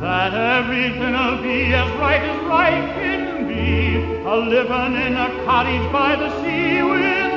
That everything'll be as right as right can be, a living in a cottage by the sea with